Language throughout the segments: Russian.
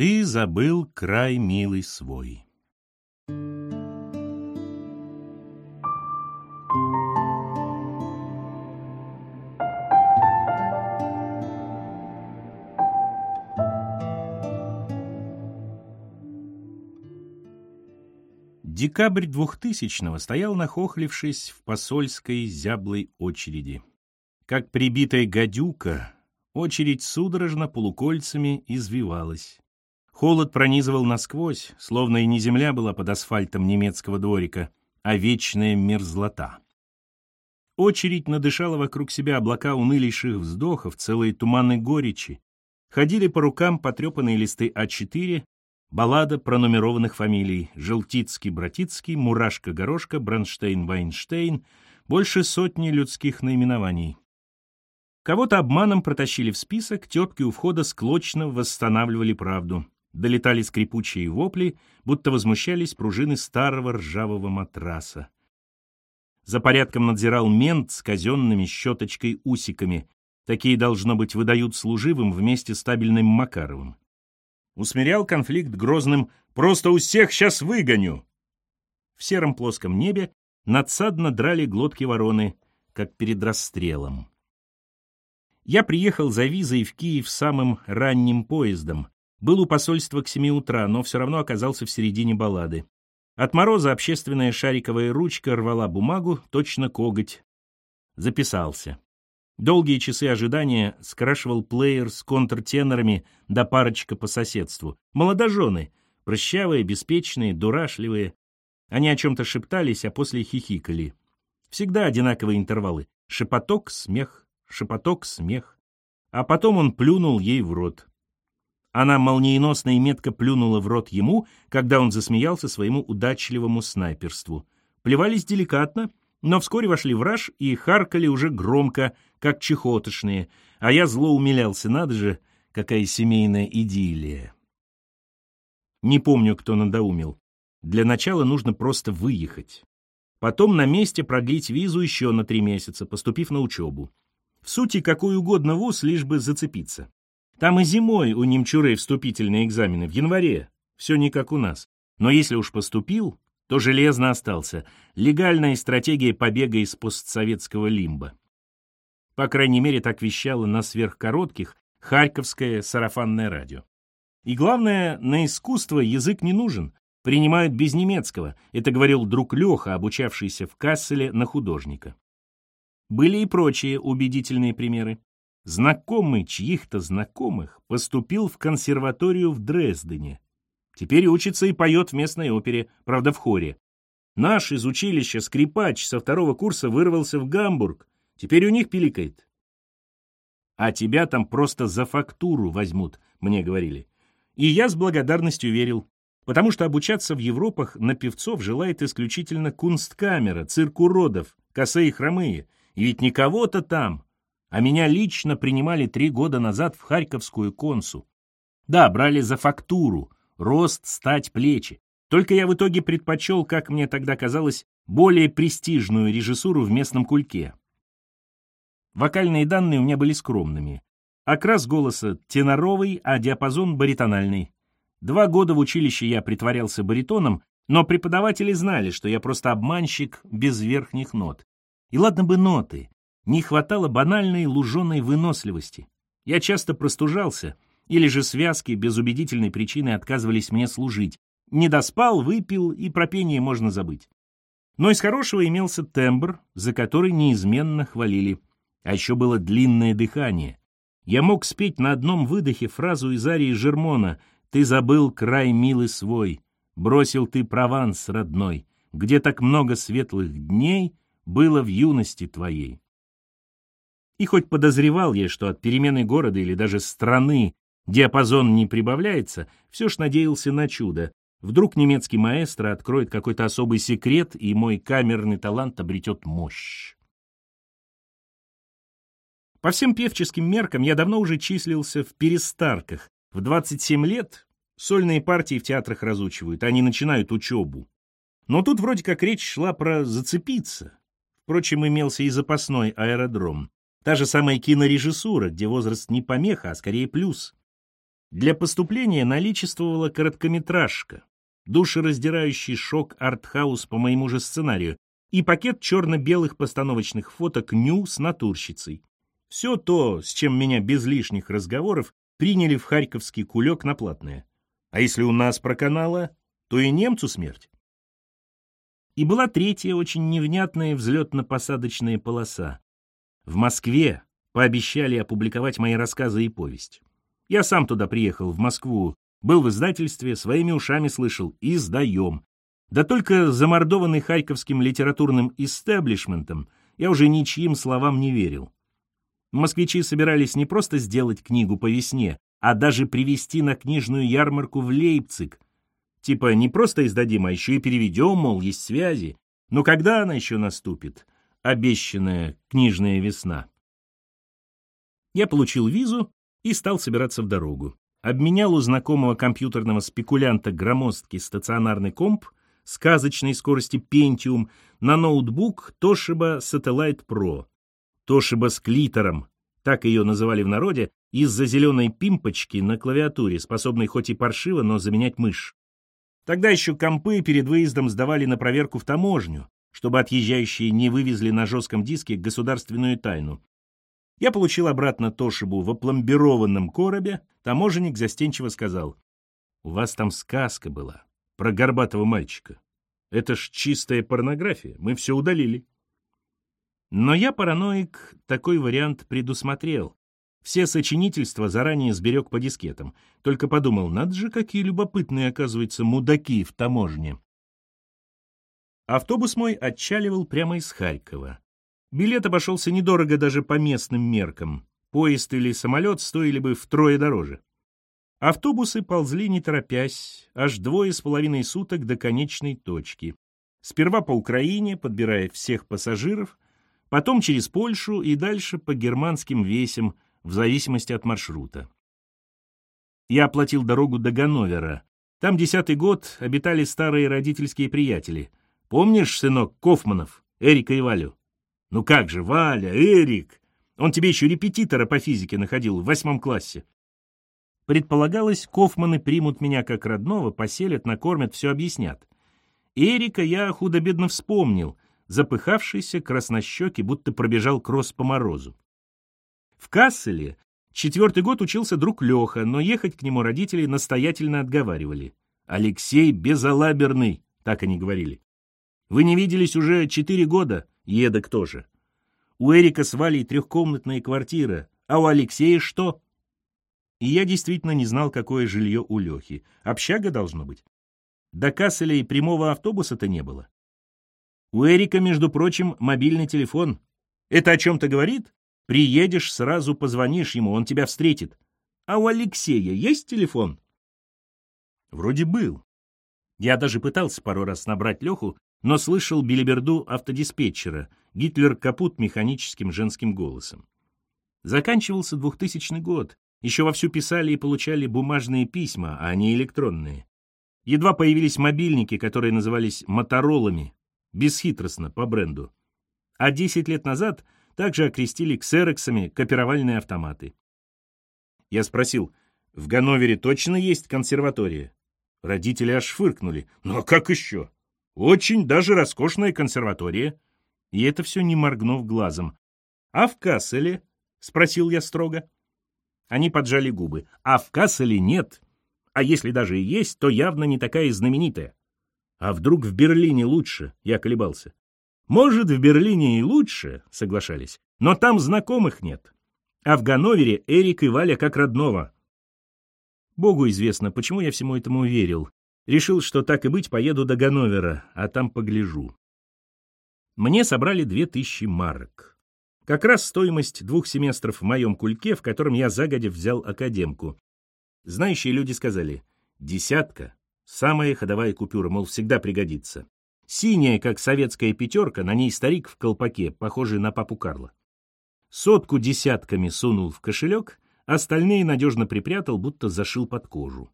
Ты забыл край милый свой. Декабрь двухтысячного стоял нахохлившись в посольской зяблой очереди. Как прибитая гадюка, очередь судорожно полукольцами извивалась. Холод пронизывал насквозь, словно и не земля была под асфальтом немецкого дворика, а вечная мерзлота. Очередь надышала вокруг себя облака унылейших вздохов, целые туманы горечи. Ходили по рукам потрепанные листы А4, баллада пронумерованных фамилий Желтицкий-Братицкий, Мурашка-Горошка, Бронштейн-Вайнштейн, больше сотни людских наименований. Кого-то обманом протащили в список, тетки у входа склочно восстанавливали правду. Долетали скрипучие вопли, будто возмущались пружины старого ржавого матраса. За порядком надзирал мент с казенными щеточкой-усиками. Такие, должно быть, выдают служивым вместе с табельным Макаровым. Усмирял конфликт грозным «просто у всех сейчас выгоню». В сером плоском небе надсадно драли глотки вороны, как перед расстрелом. Я приехал за визой в Киев самым ранним поездом. Был у посольства к семи утра, но все равно оказался в середине баллады. От мороза общественная шариковая ручка рвала бумагу, точно коготь. Записался. Долгие часы ожидания скрашивал плеер с контртенорами да парочка по соседству. Молодожены, прыщавые, беспечные, дурашливые. Они о чем-то шептались, а после хихикали. Всегда одинаковые интервалы. Шепоток, смех, шепоток, смех. А потом он плюнул ей в рот. Она молниеносно и метко плюнула в рот ему, когда он засмеялся своему удачливому снайперству. Плевались деликатно, но вскоре вошли в раж и харкали уже громко, как чехотошные, а я зло умилялся, надо же, какая семейная идиллия. Не помню, кто надоумил. Для начала нужно просто выехать. Потом на месте продлить визу еще на три месяца, поступив на учебу. В сути, какой угодно вуз, лишь бы зацепиться. Там и зимой у немчуры вступительные экзамены, в январе. Все не как у нас. Но если уж поступил, то железно остался. Легальная стратегия побега из постсоветского лимба. По крайней мере, так вещало на сверхкоротких Харьковское сарафанное радио. И главное, на искусство язык не нужен. Принимают без немецкого. Это говорил друг Леха, обучавшийся в Касселе на художника. Были и прочие убедительные примеры. Знакомый чьих-то знакомых поступил в консерваторию в Дрездене. Теперь учится и поет в местной опере, правда в хоре. Наш из училища скрипач со второго курса вырвался в Гамбург. Теперь у них пиликает. А тебя там просто за фактуру возьмут, мне говорили. И я с благодарностью верил, потому что обучаться в Европах на певцов желает исключительно кунсткамера, цирк уродов, косые хромые. И ведь не кого-то там, а меня лично принимали три года назад в Харьковскую консу. Да, брали за фактуру, рост, стать, плечи. Только я в итоге предпочел, как мне тогда казалось, более престижную режиссуру в местном кульке. Вокальные данные у меня были скромными. Окрас голоса теноровый, а диапазон баритональный. Два года в училище я притворялся баритоном, но преподаватели знали, что я просто обманщик без верхних нот. И ладно бы ноты, не хватало банальной луженой выносливости. Я часто простужался, или же связки без убедительной причины отказывались мне служить. Не доспал, выпил, и про пение можно забыть. Но из хорошего имелся тембр, за который неизменно хвалили. А еще было длинное дыхание. Я мог спеть на одном выдохе фразу из арии Жермона «Ты забыл край милый свой, бросил ты Прованс родной, где так много светлых дней было в юности твоей». И хоть подозревал я, что от перемены города или даже страны диапазон не прибавляется, все ж надеялся на чудо. Вдруг немецкий маэстро откроет какой-то особый секрет, и мой камерный талант обретет мощь. По всем певческим меркам я давно уже числился в перестарках. В 27 лет сольные партии в театрах разучивают, они начинают учебу. Но тут вроде как речь шла про зацепиться. Впрочем, имелся и запасной аэродром. Та же самая кинорежиссура, где возраст не помеха, а скорее плюс. Для поступления наличествовала короткометражка, душераздирающий шок-артхаус по моему же сценарию и пакет черно-белых постановочных фоток «Ню» с натурщицей. Все то, с чем меня без лишних разговоров приняли в харьковский кулек на платное. А если у нас проканало, то и немцу смерть. И была третья очень невнятная взлетно-посадочная полоса. В Москве пообещали опубликовать мои рассказы и повесть. Я сам туда приехал, в Москву, был в издательстве, своими ушами слышал «издаем». Да только замордованный харьковским литературным истеблишментом я уже ничьим словам не верил. Москвичи собирались не просто сделать книгу по весне, а даже привезти на книжную ярмарку в Лейпциг. Типа не просто издадим, а еще и переведем, мол, есть связи. Но когда она еще наступит? Обещанная книжная весна. Я получил визу и стал собираться в дорогу. Обменял у знакомого компьютерного спекулянта громоздкий стационарный комп сказочной скорости Pentium на ноутбук Toshiba Satellite Pro. Toshiba с клитором, так ее называли в народе, из-за зеленой пимпочки на клавиатуре, способной хоть и паршиво, но заменять мышь. Тогда еще компы перед выездом сдавали на проверку в таможню, чтобы отъезжающие не вывезли на жестком диске государственную тайну, я получил обратно Тошибу в опломбированном коробе. Таможенник застенчиво сказал, «У вас там сказка была про горбатого мальчика. Это ж чистая порнография, мы все удалили». Но я, параноик, такой вариант предусмотрел. Все сочинительства заранее сберег по дискетам. Только подумал, надо же, какие любопытные, оказывается, мудаки в таможне. Автобус мой отчаливал прямо из Харькова. Билет обошелся недорого даже по местным меркам. Поезд или самолет стоили бы втрое дороже. Автобусы ползли не торопясь, аж двое с половиной суток до конечной точки. Сперва по Украине, подбирая всех пассажиров, потом через Польшу и дальше по германским весям, в зависимости от маршрута. Я оплатил дорогу до Ганновера. Там десятый год обитали старые родительские приятели. Помнишь, сынок Кофманов, Эрика и Валю? Ну как же, Валя, Эрик! Он тебе еще репетитора по физике находил в восьмом классе. Предполагалось, Кофманы примут меня как родного, поселят, накормят, все объяснят. Эрика я худо-бедно вспомнил, запыхавшийся, краснощекий, будто пробежал кросс по морозу. В Касселе четвертый год учился друг Леха, но ехать к нему родители настоятельно отговаривали. «Алексей безалаберный», — так они говорили. «Вы не виделись уже четыре года, Едок тоже. У Эрика с Валей трехкомнатная квартира, а у Алексея что? И я действительно не знал, какое жилье у Лехи. Общага должно быть. До Касселя и прямого автобуса-то не было. У Эрика, между прочим, мобильный телефон. Это о чем-то говорит? Приедешь, сразу позвонишь ему, он тебя встретит. А у Алексея есть телефон? Вроде был. Я даже пытался пару раз набрать Леху, но слышал билиберду автодиспетчера, Гитлер капут механическим женским голосом. Заканчивался 2000 год, еще вовсю писали и получали бумажные письма, а не электронные. Едва появились мобильники, которые назывались «моторолами», бесхитростно, по бренду. А 10 лет назад также окрестили ксероксами копировальные автоматы. Я спросил, в Ганновере точно есть консерватория? Родители аж фыркнули. Ну а как еще? Очень даже роскошная консерватория. И это все не моргнув глазом. А в Касселе? Спросил я строго. Они поджали губы. А в Касселе нет. А если даже и есть, то явно не такая знаменитая. А вдруг в Берлине лучше? Я колебался. Может, в Берлине и лучше, соглашались, но там знакомых нет. А в Ганновере Эрик и Валя как родного. Богу известно, почему я всему этому верил. Решил, что так и быть, поеду до Ганновера, а там погляжу. Мне собрали две тысячи марок. Как раз стоимость двух семестров в моем кульке, в котором я загодя взял академку. Знающие люди сказали, десятка, самая ходовая купюра, мол, всегда пригодится. Синяя, как советская пятерка, на ней старик в колпаке, похожий на папу Карла. Сотку десятками сунул в кошелек, остальные надежно припрятал, будто зашил под кожу.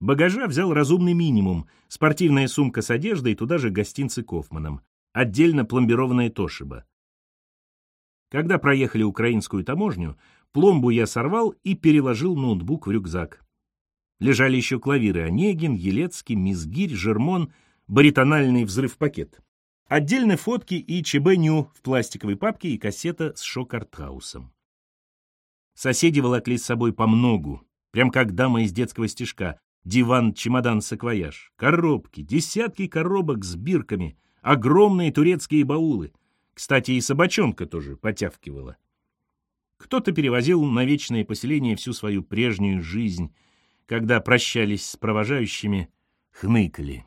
Багажа взял разумный минимум, спортивная сумка с одеждой, туда же гостинцы Кофманом, отдельно пломбированная Тошиба. Когда проехали украинскую таможню, Пломбу я сорвал и переложил ноутбук в рюкзак. Лежали еще клавиры Онегин, Елецкий, Мизгирь, Жермон, баритональный взрыв-пакет. Отдельно фотки и ЧБ-ню в пластиковой папке и кассета с шок-артхаусом. Соседи волокли с собой по многу, прям как дама из детского стишка. Диван, чемодан, саквояж, коробки, десятки коробок с бирками, огромные турецкие баулы. Кстати, и собачонка тоже потявкивала. Кто-то перевозил на вечное поселение всю свою прежнюю жизнь, когда прощались с провожающими, хныкали.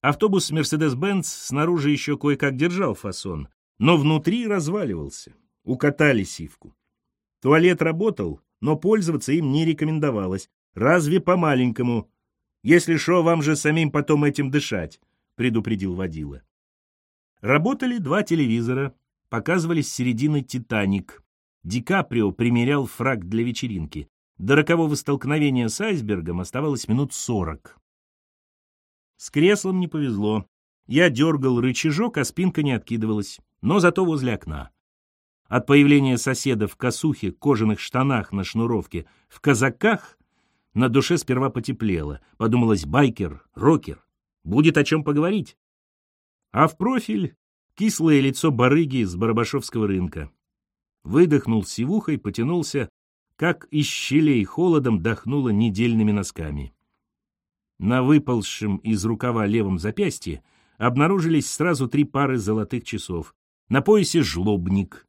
Автобус «Мерседес-Бенц» снаружи еще кое-как держал фасон, но внутри разваливался. Укатали сивку. Туалет работал, но пользоваться им не рекомендовалось. Разве по-маленькому? Если шо, вам же самим потом этим дышать, предупредил водила. Работали два телевизора, показывали с середины «Титаник». Ди Каприо примерял фраг для вечеринки. До рокового столкновения с айсбергом оставалось минут сорок. С креслом не повезло. Я дергал рычажок, а спинка не откидывалась, но зато возле окна. От появления соседа в косухе, кожаных штанах на шнуровке, в казаках на душе сперва потеплело. Подумалось, байкер, рокер, будет о чем поговорить. А в профиль кислое лицо барыги с Барабашовского рынка. Выдохнул сивухой, потянулся, как из щелей холодом дохнуло недельными носками. На выползшем из рукава левом запястье обнаружились сразу три пары золотых часов. На поясе жлобник.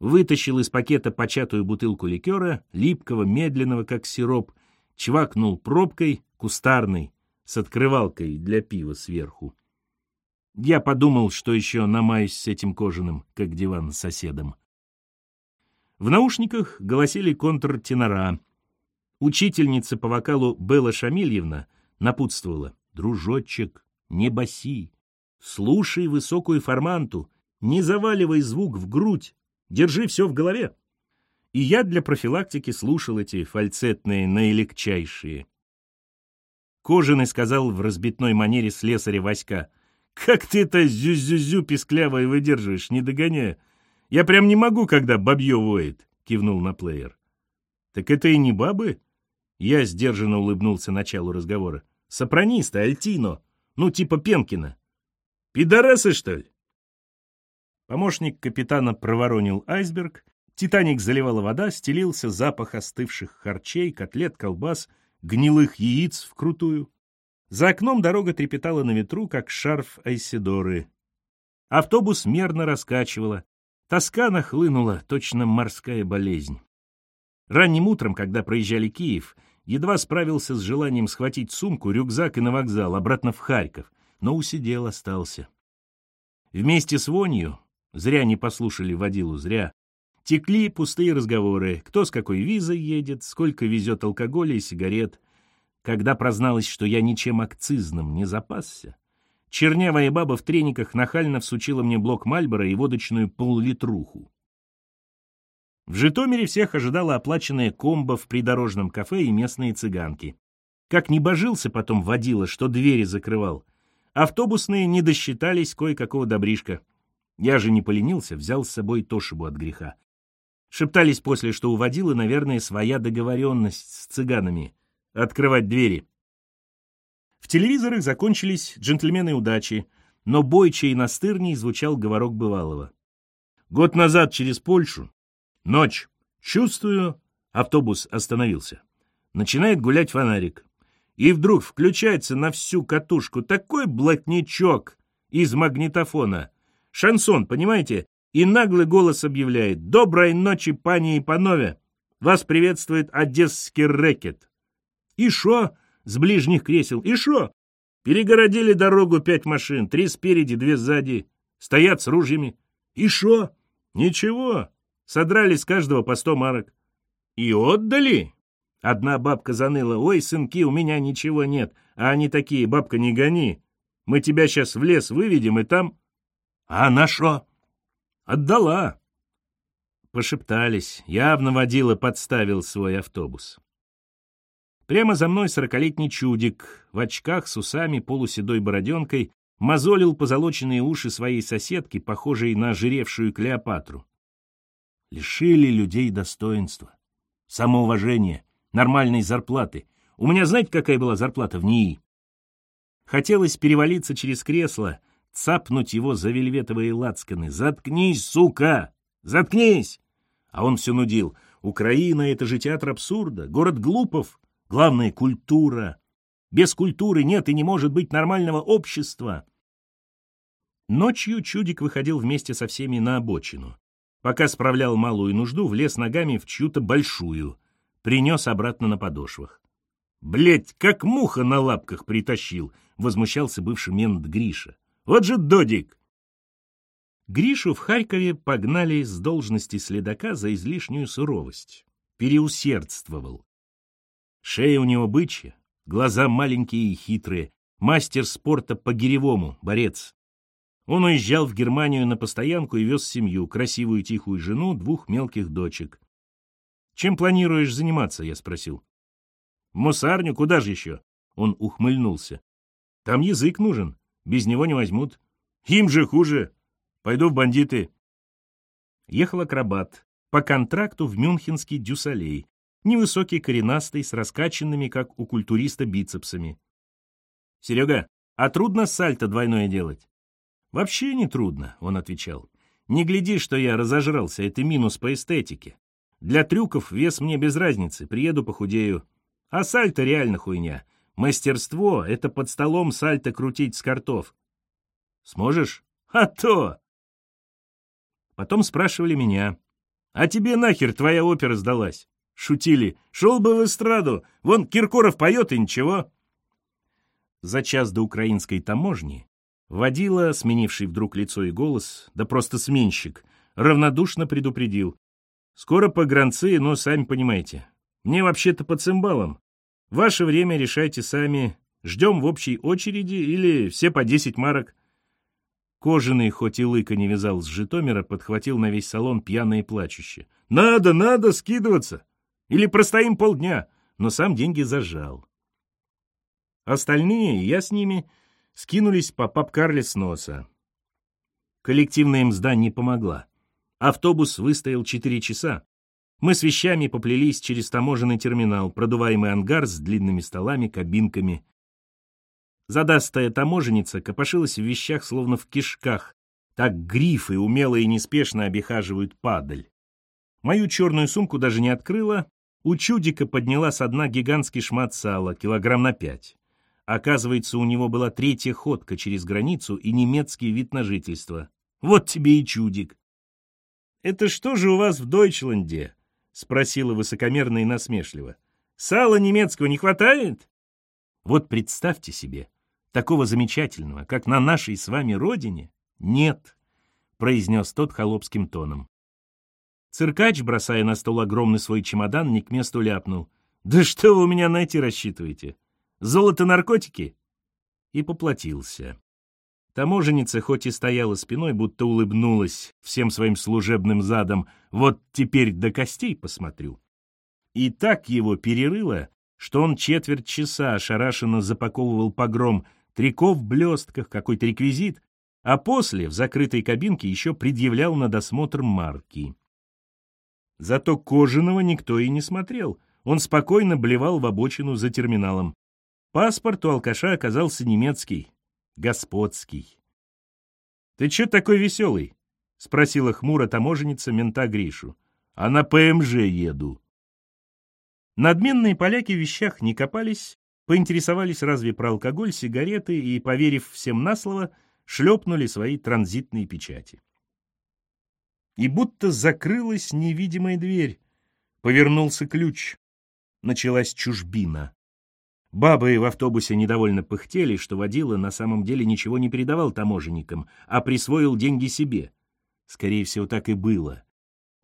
Вытащил из пакета початую бутылку ликера, липкого, медленного, как сироп, чвакнул пробкой, кустарной, с открывалкой для пива сверху. Я подумал, что еще намаюсь с этим кожаным, как диван соседом. В наушниках голосили контртенора. Учительница по вокалу Белла Шамильевна — напутствовала. «Дружочек, не баси, слушай высокую форманту, не заваливай звук в грудь, держи все в голове». И я для профилактики слушал эти фальцетные наилегчайшие. Кожаный сказал в разбитной манере слесаря Васька. «Как ты это зю-зю-зю писклявое выдерживаешь, не догоняя? Я прям не могу, когда бабье воет», — кивнул на плеер. «Так это и не бабы?» Я сдержанно улыбнулся началу разговора. Сопраниста, альтино, ну типа Пенкина. Пидорасы, что ли? Помощник капитана проворонил айсберг, Титаник заливала вода, стелился запах остывших харчей, котлет, колбас, гнилых яиц вкрутую. За окном дорога трепетала на ветру, как шарф Айсидоры. Автобус мерно раскачивала. Тоска нахлынула, точно морская болезнь. Ранним утром, когда проезжали Киев, едва справился с желанием схватить сумку, рюкзак и на вокзал, обратно в Харьков, но усидел остался. Вместе с вонью, зря не послушали водилу, зря, текли пустые разговоры, кто с какой визой едет, сколько везет алкоголя и сигарет. Когда прозналось, что я ничем акцизным не запасся, чернявая баба в трениках нахально всучила мне блок Мальбора и водочную поллитруху. В Житомире всех ожидала оплаченная комбо в придорожном кафе и местные цыганки. Как не божился потом водила, что двери закрывал. Автобусные не досчитались кое-какого добришка. Я же не поленился, взял с собой Тошибу от греха. Шептались после, что у водила, наверное, своя договоренность с цыганами — открывать двери. В телевизорах закончились джентльмены удачи, но бойче и настырней звучал говорок бывалого. Год назад через Польшу Ночь. Чувствую, автобус остановился. Начинает гулять фонарик. И вдруг включается на всю катушку такой блатничок из магнитофона. Шансон, понимаете? И наглый голос объявляет «Доброй ночи, пани и панове! Вас приветствует одесский рэкет!» «И шо?» — с ближних кресел. «И шо?» Перегородили дорогу пять машин, три спереди, две сзади. Стоят с ружьями. «И шо?» «Ничего, Содрали с каждого по сто марок. И отдали? Одна бабка заныла. Ой, сынки, у меня ничего нет. А они такие, бабка, не гони. Мы тебя сейчас в лес выведем, и там... А на шо? Отдала. Пошептались. Явно водила подставил свой автобус. Прямо за мной сорокалетний чудик, в очках с усами, полуседой бороденкой, мозолил позолоченные уши своей соседки, похожей на жиревшую Клеопатру. Лишили людей достоинства, самоуважения, нормальной зарплаты. У меня знаете, какая была зарплата в НИИ? Хотелось перевалиться через кресло, цапнуть его за вельветовые лацканы. «Заткнись, сука! Заткнись!» А он все нудил. «Украина — это же театр абсурда, город глупов. Главное — культура. Без культуры нет и не может быть нормального общества». Ночью чудик выходил вместе со всеми на обочину. Пока справлял малую нужду, влез ногами в чью-то большую. Принес обратно на подошвах. Блять, как муха на лапках притащил, возмущался бывший мент Гриша. Вот же додик! Гришу в Харькове погнали с должности следака за излишнюю суровость. Переусердствовал. Шея у него бычья, глаза маленькие и хитрые, мастер спорта по гиревому, борец. Он уезжал в Германию на постоянку и вез семью, красивую тихую жену, двух мелких дочек. «Чем планируешь заниматься?» — я спросил. В мусарню, куда же еще? Он ухмыльнулся. Там язык нужен, без него не возьмут. Им же хуже. Пойду в бандиты. Ехал акробат. По контракту в мюнхенский дюсалей. Невысокий, коренастый, с раскачанными, как у культуриста, бицепсами. «Серега, а трудно сальто двойное делать?» «Вообще не трудно», — он отвечал. «Не гляди, что я разожрался, это минус по эстетике. Для трюков вес мне без разницы, приеду похудею. А сальто реально хуйня. Мастерство — это под столом сальто крутить с картов. Сможешь? А то! Потом спрашивали меня. А тебе нахер твоя опера сдалась? Шутили. Шел бы в эстраду. Вон Киркоров поет и ничего. За час до украинской таможни водила, сменивший вдруг лицо и голос, да просто сменщик, равнодушно предупредил. Скоро погранцы, но сами понимаете. Мне вообще-то по цимбалам. Ваше время решайте сами. Ждем в общей очереди или все по десять марок. Кожаный, хоть и лыка не вязал с Житомира, подхватил на весь салон пьяное и плачуще. «Надо, надо скидываться! Или простоим полдня!» Но сам деньги зажал. Остальные, я с ними, скинулись по папкарле с носа. Коллективная мзда не помогла. Автобус выстоял четыре часа, мы с вещами поплелись через таможенный терминал, продуваемый ангар с длинными столами, кабинками. Задастая таможенница копошилась в вещах, словно в кишках. Так грифы умело и неспешно обихаживают падаль. Мою черную сумку даже не открыла. У чудика подняла со дна гигантский шмат сала, килограмм на пять. Оказывается, у него была третья ходка через границу и немецкий вид на жительство. Вот тебе и чудик. «Это что же у вас в Дойчланде?» — спросила высокомерно и насмешливо. «Сала немецкого не хватает?» Вот представьте себе, такого замечательного, как на нашей с вами родине, нет, — произнес тот холопским тоном. Циркач, бросая на стол огромный свой чемодан, не к месту ляпнул. «Да что вы у меня найти рассчитываете? Золото-наркотики?» И поплатился. Таможенница хоть и стояла спиной, будто улыбнулась всем своим служебным задом, вот теперь до костей посмотрю. И так его перерыло, что он четверть часа ошарашенно запаковывал погром, трико в блестках, какой-то реквизит, а после в закрытой кабинке еще предъявлял на досмотр марки. Зато кожаного никто и не смотрел, он спокойно блевал в обочину за терминалом. Паспорт у алкаша оказался немецкий, господский. «Ты чё такой веселый?» — спросила хмуро таможенница мента Гришу. «А на ПМЖ еду». Надменные поляки в вещах не копались, поинтересовались разве про алкоголь, сигареты и, поверив всем на слово, шлепнули свои транзитные печати. И будто закрылась невидимая дверь, повернулся ключ. Началась чужбина. Бабы в автобусе недовольно пыхтели, что водила на самом деле ничего не передавал таможенникам, а присвоил деньги себе. Скорее всего, так и было.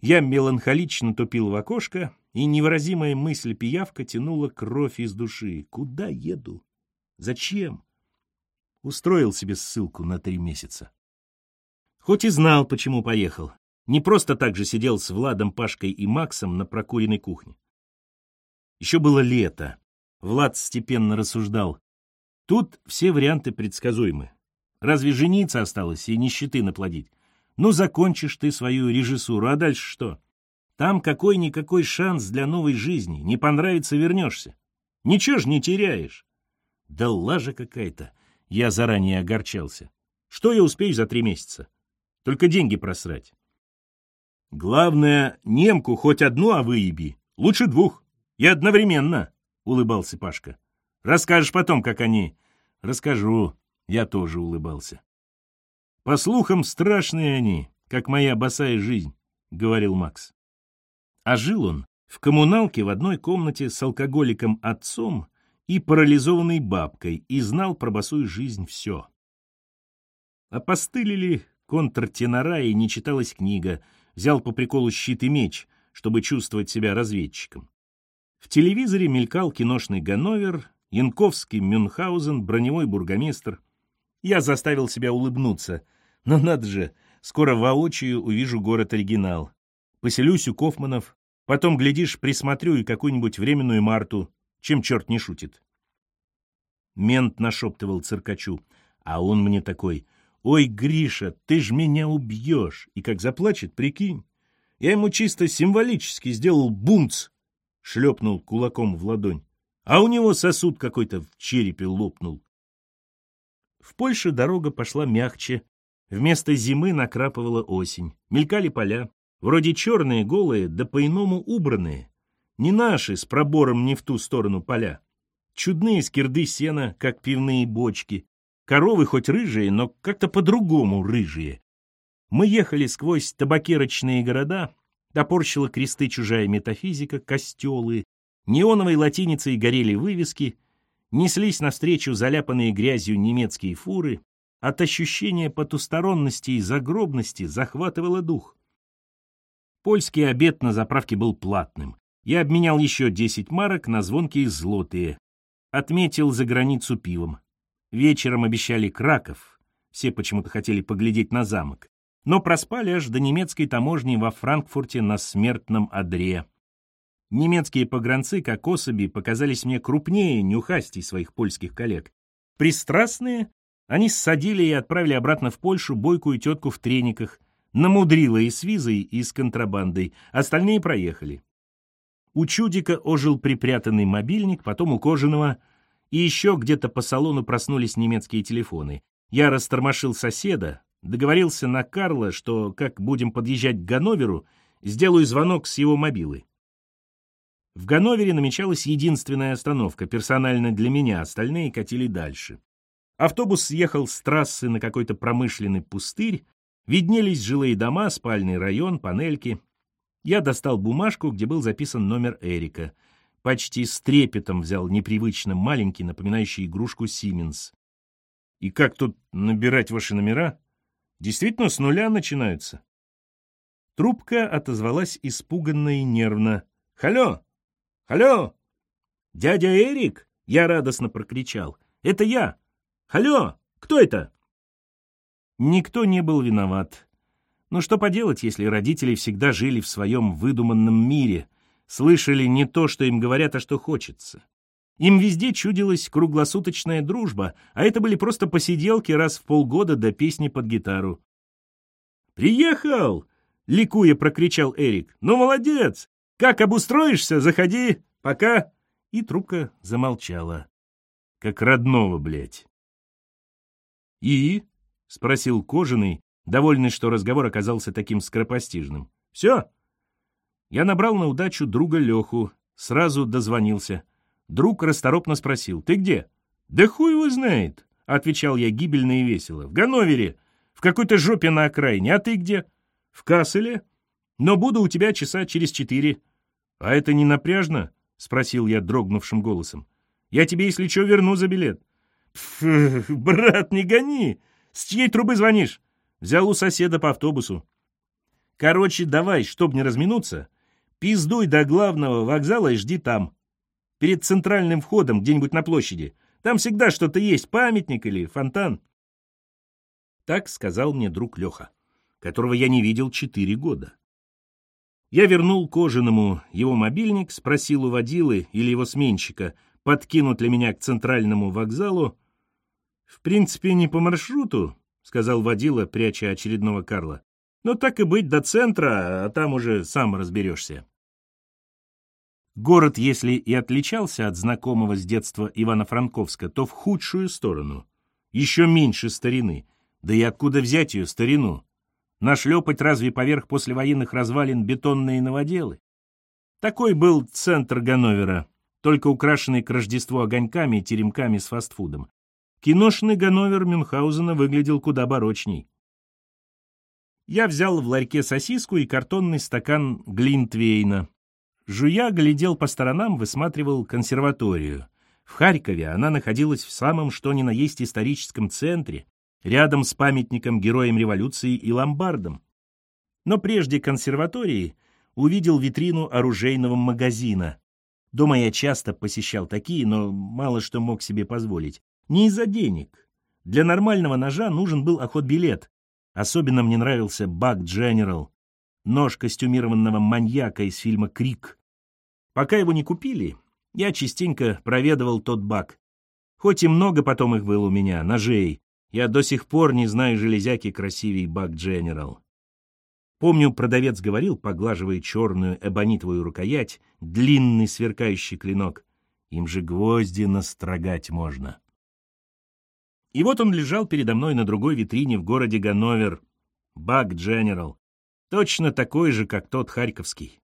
Я меланхолично тупил в окошко, и невыразимая мысль пиявка тянула кровь из души. Куда еду? Зачем? Устроил себе ссылку на три месяца. Хоть и знал, почему поехал. Не просто так же сидел с Владом, Пашкой и Максом на прокуренной кухне. Еще было лето. Влад степенно рассуждал. Тут все варианты предсказуемы. Разве жениться осталось и нищеты наплодить? Ну, закончишь ты свою режиссуру, а дальше что? Там какой-никакой шанс для новой жизни. Не понравится — вернешься. Ничего ж не теряешь. Да лажа какая-то. Я заранее огорчался. Что я успею за три месяца? Только деньги просрать. Главное, немку хоть одну, а выеби. Лучше двух. И одновременно, — улыбался Пашка. Расскажешь потом, как они... Расскажу. Я тоже улыбался. По слухам, страшные они, как моя босая жизнь, — говорил Макс. А жил он в коммуналке в одной комнате с алкоголиком отцом и парализованной бабкой и знал про босую жизнь все. Опостылили контртенора и не читалась книга, взял по приколу щит и меч, чтобы чувствовать себя разведчиком. В телевизоре мелькал киношный Ганновер, Янковский, Мюнхгаузен, броневой бургомистр. Я заставил себя улыбнуться. Но надо же, скоро воочию увижу город-оригинал. Поселюсь у Кофманов, потом, глядишь, присмотрю и какую-нибудь временную Марту, чем черт не шутит. Мент нашептывал циркачу, а он мне такой, «Ой, Гриша, ты ж меня убьешь!» И как заплачет, прикинь. Я ему чисто символически сделал бумц, шлепнул кулаком в ладонь, а у него сосуд какой-то в черепе лопнул. В Польше дорога пошла мягче, вместо зимы накрапывала осень, мелькали поля, вроде черные, голые, да по-иному убранные, не наши, с пробором не в ту сторону поля. Чудные скирды сена, как пивные бочки. Коровы хоть рыжие, но как-то по-другому рыжие. Мы ехали сквозь табакерочные города, топорщила кресты чужая метафизика, костелы, неоновой латиницей горели вывески, неслись навстречу заляпанные грязью немецкие фуры, от ощущения потусторонности и загробности захватывало дух. Польский обед на заправке был платным. Я обменял еще 10 марок на звонкие злотые. Отметил за границу пивом. Вечером обещали Краков. Все почему-то хотели поглядеть на замок. Но проспали аж до немецкой таможни во Франкфурте на смертном одре. Немецкие погранцы, как особи, показались мне крупнее нюхастей своих польских коллег. Пристрастные, они ссадили и отправили обратно в Польшу бойкую тетку в трениках, намудрила и с визой, и с контрабандой, остальные проехали. У чудика ожил припрятанный мобильник, потом у кожаного, и еще где-то по салону проснулись немецкие телефоны. Я растормошил соседа, договорился на Карла, что, как будем подъезжать к Ганноверу, сделаю звонок с его мобилы. В Ганновере намечалась единственная остановка, персонально для меня, остальные катили дальше. Автобус съехал с трассы на какой-то промышленный пустырь, виднелись жилые дома, спальный район, панельки. Я достал бумажку, где был записан номер Эрика. Почти с трепетом взял непривычно маленький, напоминающий игрушку Сименс. И как тут набирать ваши номера? Действительно, с нуля начинаются. Трубка отозвалась испуганно и нервно. «Халло! Халло! Дядя Эрик?» Я радостно прокричал. «Это я! Халло! Кто это?» Никто не был виноват. Но что поделать, если родители всегда жили в своем выдуманном мире, слышали не то, что им говорят, а что хочется. Им везде чудилась круглосуточная дружба, а это были просто посиделки раз в полгода до песни под гитару. «Приехал!» — ликуя прокричал Эрик. «Ну, молодец! Как обустроишься, заходи! Пока!» И трубка замолчала. Как родного, блядь. «И?» — спросил Кожаный, довольный, что разговор оказался таким скоропостижным. «Все?» Я набрал на удачу друга Леху, сразу дозвонился. Друг расторопно спросил, «Ты где?» «Да хуй его знает», — отвечал я гибельно и весело. «В Ганновере, в какой-то жопе на окраине. А ты где?» «В Касселе. Но буду у тебя часа через четыре». «А это не напряжно?» — спросил я дрогнувшим голосом. «Я тебе, если что, верну за билет». «Пф, брат, не гони! С чьей трубы звонишь?» Взял у соседа по автобусу. Короче, давай, чтоб не разминуться, пиздуй до главного вокзала и жди там. Перед центральным входом, где-нибудь на площади. Там всегда что-то есть, памятник или фонтан. Так сказал мне друг Леха, которого я не видел четыре года. Я вернул Кожаному его мобильник, спросил у водилы или его сменщика, подкинут ли меня к центральному вокзалу. В принципе, не по маршруту, — сказал водила, пряча очередного Карла. Но так и быть до центра, а там уже сам разберешься. Город, если и отличался от знакомого с детства Ивано-Франковска, то в худшую сторону. Еще меньше старины. Да и откуда взять ее старину? Нашлепать разве поверх послевоенных развалин бетонные новоделы? Такой был центр Ганновера, только украшенный к Рождеству огоньками и теремками с фастфудом. Киношный Ганновер Мюнхгаузена выглядел куда барочней. Я взял в ларьке сосиску и картонный стакан Глинтвейна. Жуя глядел по сторонам, высматривал консерваторию. В Харькове она находилась в самом что ни на есть историческом центре, рядом с памятником героям революции и ломбардом. Но прежде консерватории увидел витрину оружейного магазина. Дома я часто посещал такие, но мало что мог себе позволить. Не из-за денег. Для нормального ножа нужен был охотбилет. Особенно мне нравился Бак Дженерал, нож костюмированного маньяка из фильма «Крик». Пока его не купили, я частенько проведывал тот бак. Хоть и много потом их было у меня, ножей, я до сих пор не знаю железяки красивей бак Дженерал. Помню, продавец говорил, поглаживая черную эбонитовую рукоять, длинный сверкающий клинок. Им же гвозди настрогать можно. И вот он лежал передо мной на другой витрине в городе Ганновер. Бак Дженерал. Точно такой же, как тот харьковский.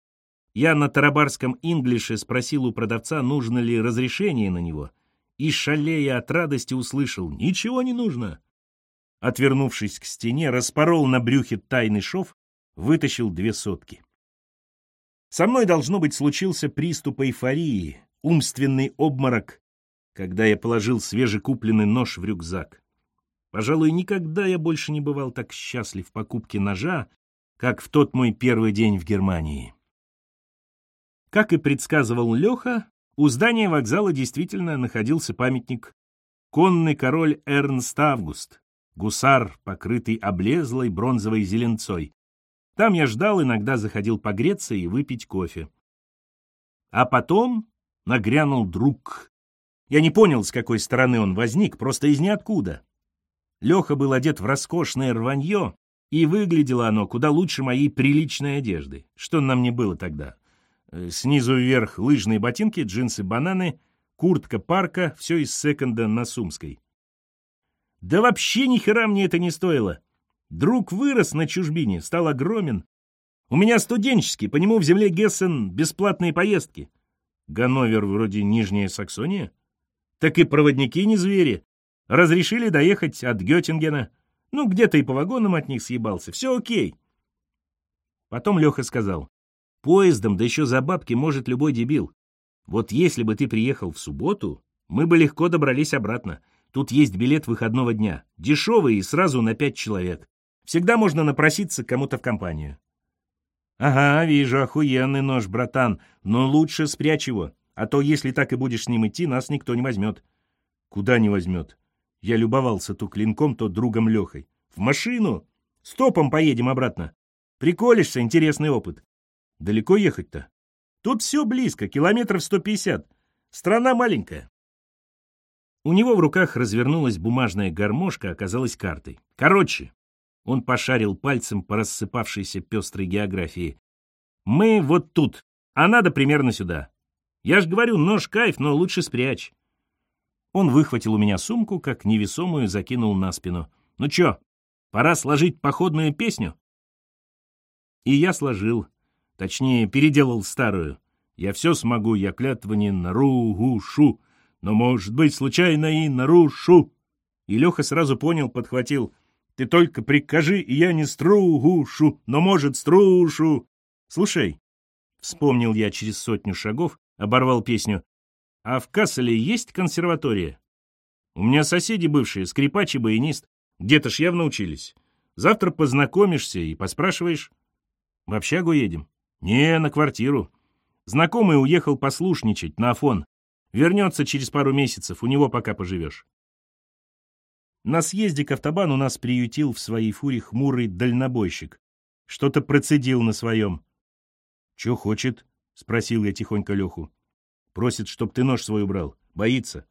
Я на тарабарском инглише спросил у продавца, нужно ли разрешение на него, и, шалея от радости, услышал «Ничего не нужно». Отвернувшись к стене, распорол на брюхе тайный шов, вытащил две сотки. Со мной, должно быть, случился приступ эйфории, умственный обморок, когда я положил свежекупленный нож в рюкзак. Пожалуй, никогда я больше не бывал так счастлив в покупке ножа, как в тот мой первый день в Германии. Как и предсказывал Леха, у здания вокзала действительно находился памятник «Конный король Эрнст Август», гусар, покрытый облезлой бронзовой зеленцой. Там я ждал, иногда заходил погреться и выпить кофе. А потом нагрянул друг. Я не понял, с какой стороны он возник, просто из ниоткуда. Леха был одет в роскошное рванье, и выглядело оно куда лучше моей приличной одежды. Что на мне было тогда? Э, снизу вверх лыжные ботинки, джинсы-бананы, куртка парка, все из секонда на Сумской. Да вообще ни хера мне это не стоило. Друг вырос на чужбине, стал огромен. У меня студенческий, по нему в земле Гессен бесплатные поездки. Ганновер вроде Нижняя Саксония. Так и проводники не звери. Разрешили доехать от Геттингена. Ну, где-то и по вагонам от них съебался. Все окей. Потом Леха сказал. Поездом, да еще за бабки, может любой дебил. Вот если бы ты приехал в субботу, мы бы легко добрались обратно. Тут есть билет выходного дня. Дешевый и сразу на пять человек. Всегда можно напроситься кому-то в компанию. Ага, вижу, охуенный нож, братан. Но лучше спрячь его. А то, если так и будешь с ним идти, нас никто не возьмет. Куда не возьмет? Я любовался то клинком, то другом Лехой. В машину! Стопом поедем обратно. Приколишься, интересный опыт. Далеко ехать-то? Тут все близко, километров 150. Страна маленькая. У него в руках развернулась бумажная гармошка, оказалась картой. Короче, он пошарил пальцем по рассыпавшейся пестрой географии. Мы вот тут, а надо примерно сюда. Я ж говорю, нож кайф, но лучше спрячь. Он выхватил у меня сумку, как невесомую закинул на спину. Ну чё, пора сложить походную песню? И я сложил, Точнее, переделал старую. Я все смогу, я клятва не нарушу, но, может быть, случайно и нарушу. И Леха сразу понял, подхватил. Ты только прикажи, и я не струшу, но, может, струшу. Слушай, вспомнил я через сотню шагов, оборвал песню. А в Касселе есть консерватория? У меня соседи бывшие, скрипач и баянист. Где-то ж явно учились. Завтра познакомишься и поспрашиваешь. В общагу едем. «Не, на квартиру. Знакомый уехал послушничать на Афон. Вернется через пару месяцев, у него пока поживешь». На съезде к автобану нас приютил в своей фуре хмурый дальнобойщик. Что-то процедил на своем. «Че хочет?» — спросил я тихонько Леху. «Просит, чтоб ты нож свой убрал. Боится.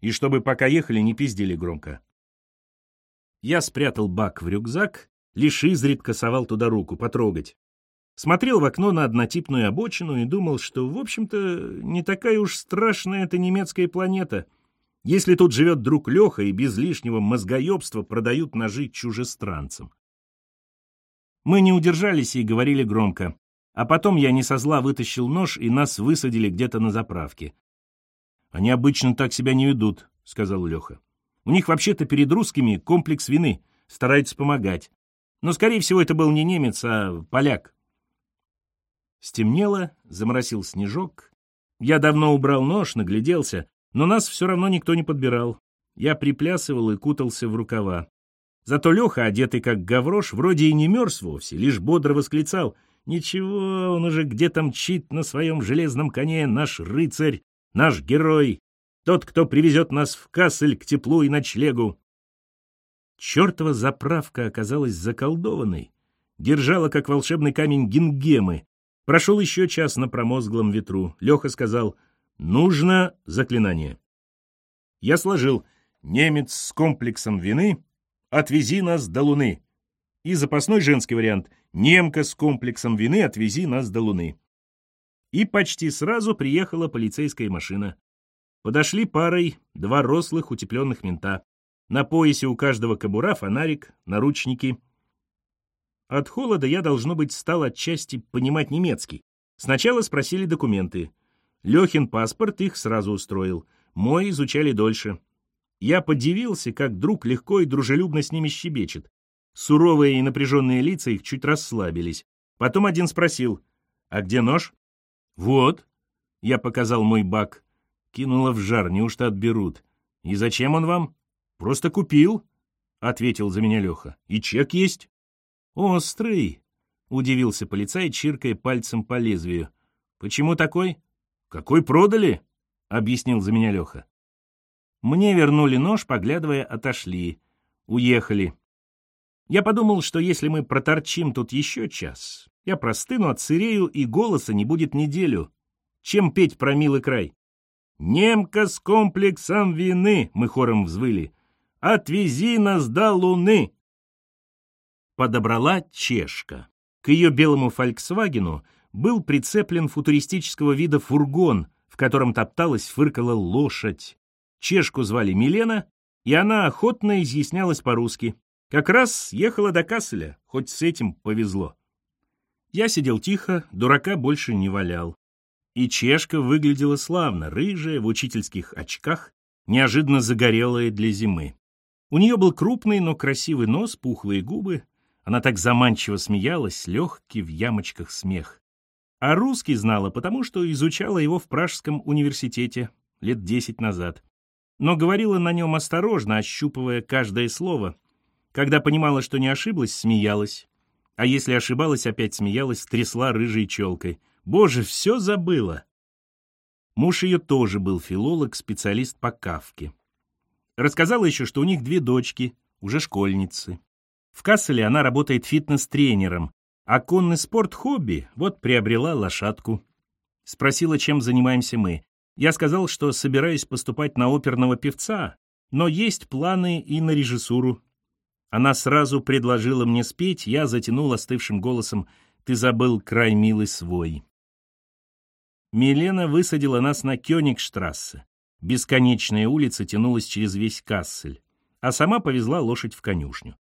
И чтобы пока ехали, не пиздили громко». Я спрятал бак в рюкзак, лишь изредка совал туда руку, потрогать. Смотрел в окно на однотипную обочину и думал, что, в общем-то, не такая уж страшная эта немецкая планета, если тут живет друг Леха и без лишнего мозгоебства продают ножи чужестранцам. Мы не удержались и говорили громко. А потом я не со зла вытащил нож, и нас высадили где-то на заправке. «Они обычно так себя не ведут», — сказал Леха. «У них вообще-то перед русскими комплекс вины, стараются помогать. Но, скорее всего, это был не немец, а поляк». Стемнело, заморосил снежок. Я давно убрал нож, нагляделся, но нас все равно никто не подбирал. Я приплясывал и кутался в рукава. Зато Леха, одетый как гаврош, вроде и не мерз вовсе, лишь бодро восклицал. «Ничего, он уже где-то мчит на своем железном коне, наш рыцарь, наш герой, тот, кто привезет нас в Кассель к теплу и ночлегу». Чертова заправка оказалась заколдованной, держала, как волшебный камень, гингемы, Прошел еще час на промозглом ветру. Леха сказал, нужно заклинание. Я сложил «Немец с комплексом вины, отвези нас до Луны». И запасной женский вариант «Немка с комплексом вины, отвези нас до Луны». И почти сразу приехала полицейская машина. Подошли парой два рослых утепленных мента. На поясе у каждого кобура фонарик, наручники — от холода я, должно быть, стал отчасти понимать немецкий. Сначала спросили документы. Лехин паспорт их сразу устроил. Мой изучали дольше. Я подивился, как друг легко и дружелюбно с ними щебечет. Суровые и напряженные лица их чуть расслабились. Потом один спросил, «А где нож?» «Вот», — я показал мой бак. Кинула в жар, неужто отберут. «И зачем он вам?» «Просто купил», — ответил за меня Леха. «И чек есть». «Острый!» — удивился полицай, чиркая пальцем по лезвию. «Почему такой?» «Какой продали?» — объяснил за меня Леха. Мне вернули нож, поглядывая, отошли. Уехали. Я подумал, что если мы проторчим тут еще час, я простыну, отсырею, и голоса не будет неделю. Чем петь про милый край? «Немка с комплексом вины!» — мы хором взвыли. «Отвези нас до луны!» Подобрала чешка. К ее белому «Фольксвагену» был прицеплен футуристического вида фургон, в котором топталась, фыркала лошадь. Чешку звали Милена, и она охотно изъяснялась по-русски. Как раз ехала до Касселя, хоть с этим повезло. Я сидел тихо, дурака больше не валял. И чешка выглядела славно, рыжая, в учительских очках, неожиданно загорелая для зимы. У нее был крупный, но красивый нос, пухлые губы, она так заманчиво смеялась, легкий в ямочках смех. А русский знала, потому что изучала его в Пражском университете лет десять назад. Но говорила на нем осторожно, ощупывая каждое слово. Когда понимала, что не ошиблась, смеялась. А если ошибалась, опять смеялась, трясла рыжей челкой. Боже, все забыла. Муж ее тоже был филолог, специалист по кавке. Рассказала еще, что у них две дочки, уже школьницы. В Касселе она работает фитнес-тренером, а конный спорт — хобби, вот приобрела лошадку. Спросила, чем занимаемся мы. Я сказал, что собираюсь поступать на оперного певца, но есть планы и на режиссуру. Она сразу предложила мне спеть, я затянул остывшим голосом «Ты забыл край милый свой». Милена высадила нас на Кёнигштрассе. Бесконечная улица тянулась через весь Кассель, а сама повезла лошадь в конюшню.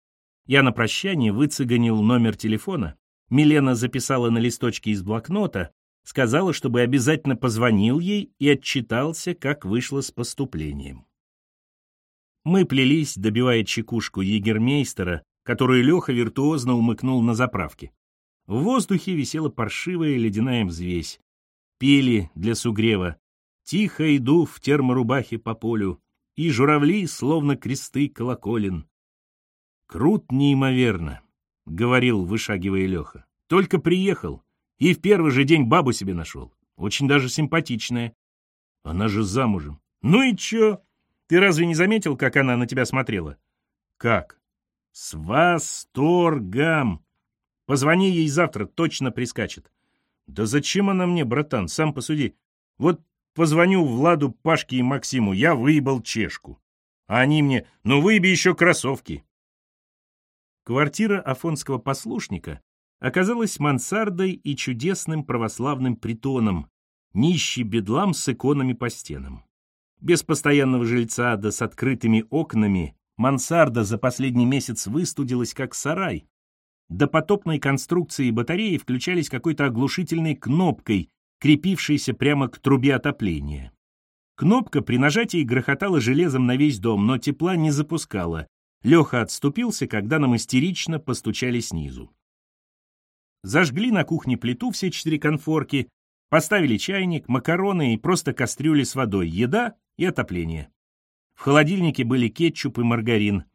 Я на прощание выцеганил номер телефона. Милена записала на листочке из блокнота, сказала, чтобы обязательно позвонил ей и отчитался, как вышло с поступлением. Мы плелись, добивая чекушку егермейстера, которую Леха виртуозно умыкнул на заправке. В воздухе висела паршивая ледяная взвесь. Пели для сугрева «Тихо иду в терморубахе по полю», и журавли, словно кресты колоколен, Крут неимоверно, — говорил, вышагивая Леха. Только приехал и в первый же день бабу себе нашел. Очень даже симпатичная. Она же замужем. Ну и чё? Ты разве не заметил, как она на тебя смотрела? Как? С восторгом. Позвони ей завтра, точно прискачет. Да зачем она мне, братан, сам посуди. Вот позвоню Владу, Пашке и Максиму, я выебал чешку. А они мне, ну выеби еще кроссовки. Квартира афонского послушника оказалась мансардой и чудесным православным притоном, нищий бедлам с иконами по стенам. Без постоянного жильца да с открытыми окнами мансарда за последний месяц выстудилась как сарай. До потопной конструкции батареи включались какой-то оглушительной кнопкой, крепившейся прямо к трубе отопления. Кнопка при нажатии грохотала железом на весь дом, но тепла не запускала. Леха отступился, когда нам истерично постучали снизу. Зажгли на кухне плиту все четыре конфорки, поставили чайник, макароны и просто кастрюли с водой, еда и отопление. В холодильнике были кетчуп и маргарин.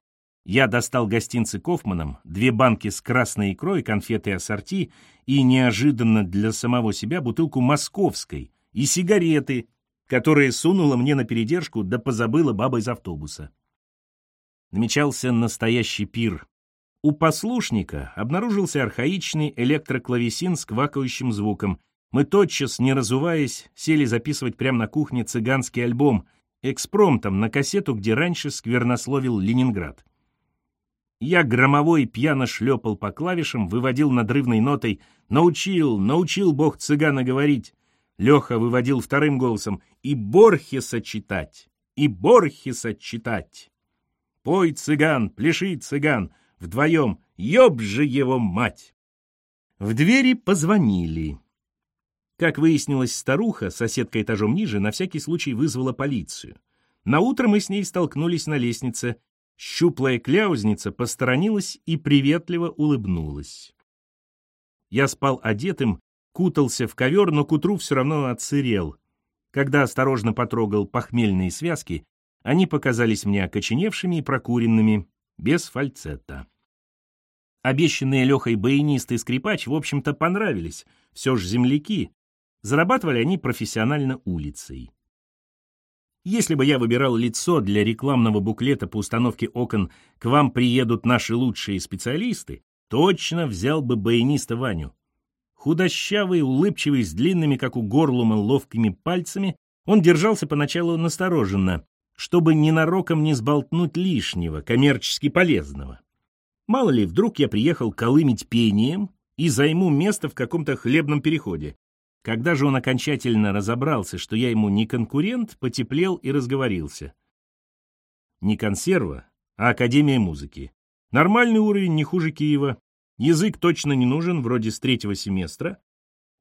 Я достал гостинцы Кофманом, две банки с красной икрой, конфеты ассорти и, неожиданно для самого себя, бутылку московской и сигареты, которые сунула мне на передержку, да позабыла баба из автобуса. Намечался настоящий пир. У послушника обнаружился архаичный электроклавесин с квакающим звуком. Мы тотчас, не разуваясь, сели записывать прямо на кухне цыганский альбом, экспромтом на кассету, где раньше сквернословил Ленинград. Я громовой пьяно шлепал по клавишам, выводил надрывной нотой «Научил, научил бог цыгана говорить!» Леха выводил вторым голосом «И Борхеса читать! И Борхеса читать!» «Пой, цыган, пляши, цыган!» Вдвоем «Ёб же его мать!» В двери позвонили. Как выяснилось, старуха, соседка этажом ниже, на всякий случай вызвала полицию. На утро мы с ней столкнулись на лестнице. Щуплая кляузница посторонилась и приветливо улыбнулась. Я спал одетым, кутался в ковер, но к утру все равно отсырел. Когда осторожно потрогал похмельные связки, они показались мне окоченевшими и прокуренными, без фальцета. Обещанные Лехой баянист и скрипач, в общем-то, понравились, все ж земляки. Зарабатывали они профессионально улицей. Если бы я выбирал лицо для рекламного буклета по установке окон «К вам приедут наши лучшие специалисты», точно взял бы баяниста Ваню. Худощавый, улыбчивый, с длинными, как у горлума, ловкими пальцами, он держался поначалу настороженно, чтобы ненароком не сболтнуть лишнего, коммерчески полезного. Мало ли, вдруг я приехал колымить пением и займу место в каком-то хлебном переходе. Когда же он окончательно разобрался, что я ему не конкурент, потеплел и разговорился. Не консерва, а Академия музыки. Нормальный уровень, не хуже Киева. Язык точно не нужен, вроде с третьего семестра.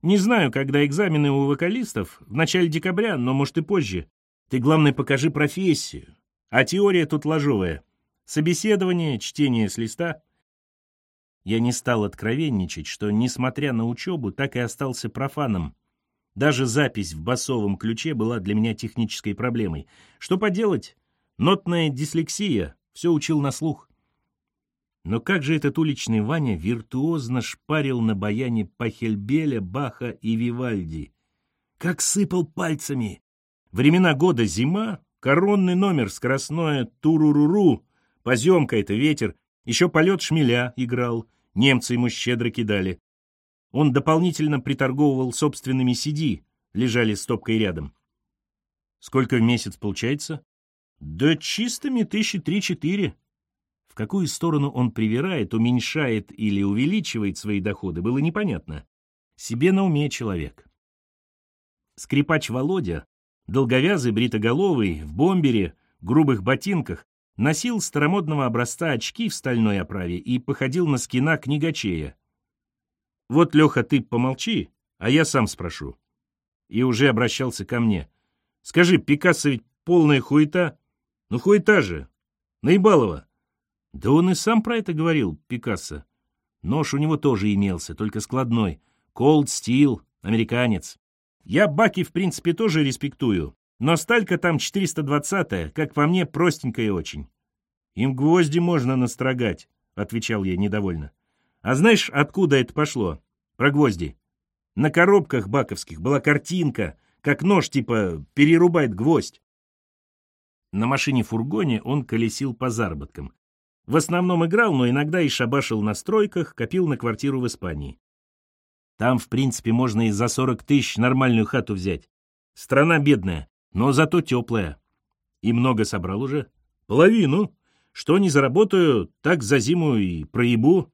Не знаю, когда экзамены у вокалистов, в начале декабря, но, может, и позже. Ты, главное, покажи профессию. А теория тут ложовая. Собеседование, чтение с листа. Я не стал откровенничать, что, несмотря на учебу, так и остался профаном. Даже запись в басовом ключе была для меня технической проблемой. Что поделать? Нотная дислексия. Все учил на слух. Но как же этот уличный Ваня виртуозно шпарил на баяне Пахельбеля, Баха и Вивальди. Как сыпал пальцами! Времена года зима, коронный номер, скоростное туруруру, поземка это ветер, еще полет шмеля играл, немцы ему щедро кидали. Он дополнительно приторговывал собственными CD, лежали стопкой рядом. Сколько в месяц получается? Да чистыми тысячи три-четыре. В какую сторону он привирает, уменьшает или увеличивает свои доходы, было непонятно. Себе на уме человек. Скрипач Володя, долговязый, бритоголовый, в бомбере, грубых ботинках, носил старомодного образца очки в стальной оправе и походил на скина книгачея. «Вот, Леха, ты помолчи, а я сам спрошу». И уже обращался ко мне. «Скажи, Пикассо ведь полная хуета?» «Ну, хуета же! Наебалова!» Да он и сам про это говорил, Пикассо. Нож у него тоже имелся, только складной. Cold Steel, американец. Я Баки, в принципе, тоже респектую, но сталька там 420-я, как по мне, простенькая очень. Им гвозди можно настрогать, — отвечал я недовольно. А знаешь, откуда это пошло? Про гвозди. На коробках баковских была картинка, как нож типа перерубает гвоздь. На машине-фургоне он колесил по заработкам. В основном играл, но иногда и шабашил на стройках, копил на квартиру в Испании. Там, в принципе, можно и за 40 тысяч нормальную хату взять. Страна бедная, но зато теплая. И много собрал уже? Половину. Что не заработаю, так за зиму и проебу.